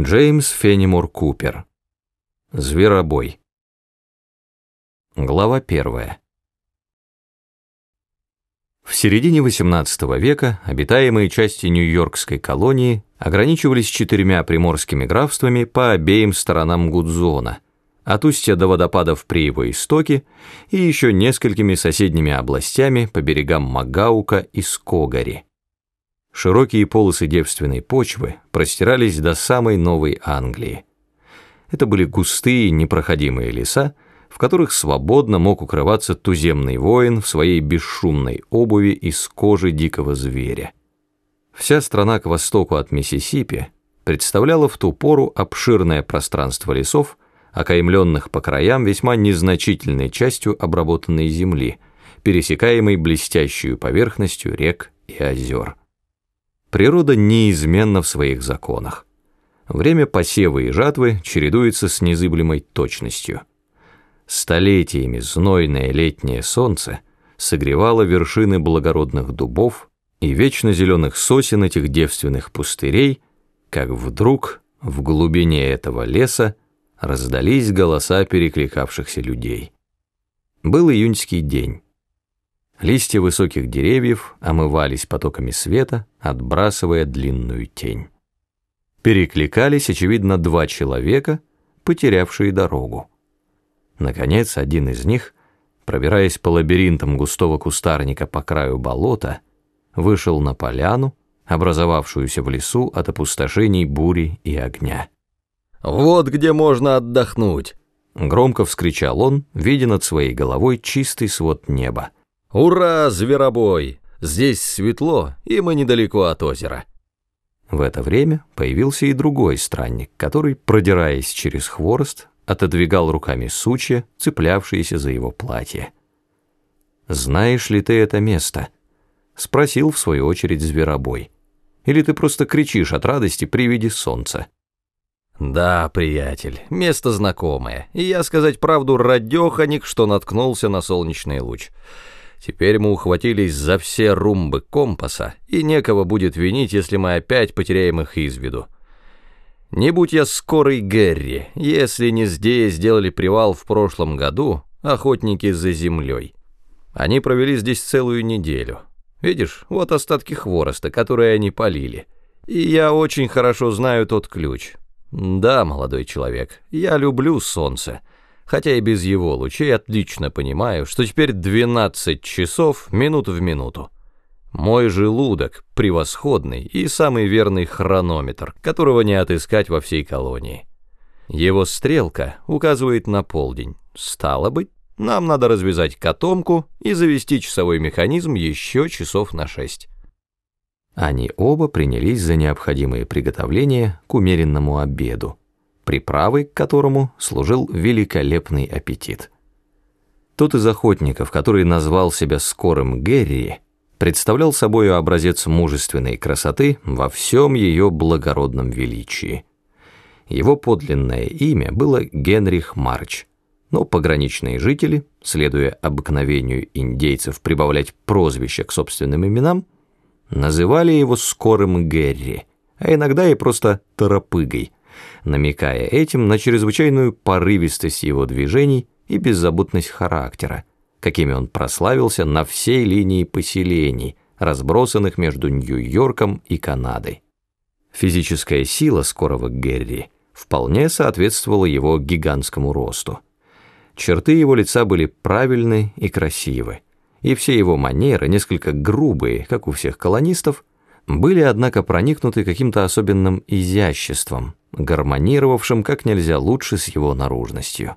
Джеймс Феннимор Купер. Зверобой. Глава первая. В середине XVIII века обитаемые части Нью-Йоркской колонии ограничивались четырьмя приморскими графствами по обеим сторонам Гудзона, от устья до водопадов при его истоке и еще несколькими соседними областями по берегам Магаука и Скогари. Широкие полосы девственной почвы простирались до самой Новой Англии. Это были густые непроходимые леса, в которых свободно мог укрываться туземный воин в своей бесшумной обуви из кожи дикого зверя. Вся страна к востоку от Миссисипи представляла в ту пору обширное пространство лесов, окаймленных по краям весьма незначительной частью обработанной земли, пересекаемой блестящую поверхностью рек и озер. Природа неизменна в своих законах. Время посева и жатвы чередуется с незыблемой точностью. Столетиями знойное летнее солнце согревало вершины благородных дубов и вечно зеленых сосен этих девственных пустырей, как вдруг в глубине этого леса раздались голоса перекликавшихся людей. Был июньский день. Листья высоких деревьев омывались потоками света, отбрасывая длинную тень. Перекликались, очевидно, два человека, потерявшие дорогу. Наконец, один из них, пробираясь по лабиринтам густого кустарника по краю болота, вышел на поляну, образовавшуюся в лесу от опустошений бури и огня. «Вот где можно отдохнуть!» Громко вскричал он, видя над своей головой чистый свод неба. «Ура, зверобой! Здесь светло, и мы недалеко от озера». В это время появился и другой странник, который, продираясь через хворост, отодвигал руками сучья, цеплявшиеся за его платье. «Знаешь ли ты это место?» — спросил в свою очередь зверобой. «Или ты просто кричишь от радости при виде солнца?» «Да, приятель, место знакомое, и я, сказать правду, радеханик, что наткнулся на солнечный луч». Теперь мы ухватились за все румбы компаса, и некого будет винить, если мы опять потеряем их из виду. Не будь я скорый Гэри, если не здесь сделали привал в прошлом году охотники за землей. Они провели здесь целую неделю. Видишь, вот остатки хвороста, которые они полили. И я очень хорошо знаю тот ключ. Да, молодой человек, я люблю солнце хотя и без его лучей отлично понимаю, что теперь 12 часов минут в минуту. Мой желудок превосходный и самый верный хронометр, которого не отыскать во всей колонии. Его стрелка указывает на полдень. Стало быть, нам надо развязать котомку и завести часовой механизм еще часов на шесть. Они оба принялись за необходимые приготовления к умеренному обеду приправой к которому служил великолепный аппетит. Тот из охотников, который назвал себя скорым Герри, представлял собой образец мужественной красоты во всем ее благородном величии. Его подлинное имя было Генрих Марч, но пограничные жители, следуя обыкновению индейцев прибавлять прозвища к собственным именам, называли его скорым Герри, а иногда и просто торопыгой – намекая этим на чрезвычайную порывистость его движений и беззаботность характера, какими он прославился на всей линии поселений, разбросанных между Нью-Йорком и Канадой. Физическая сила скорого Герри вполне соответствовала его гигантскому росту. Черты его лица были правильны и красивы, и все его манеры, несколько грубые, как у всех колонистов, были, однако, проникнуты каким-то особенным изяществом, гармонировавшим как нельзя лучше с его наружностью.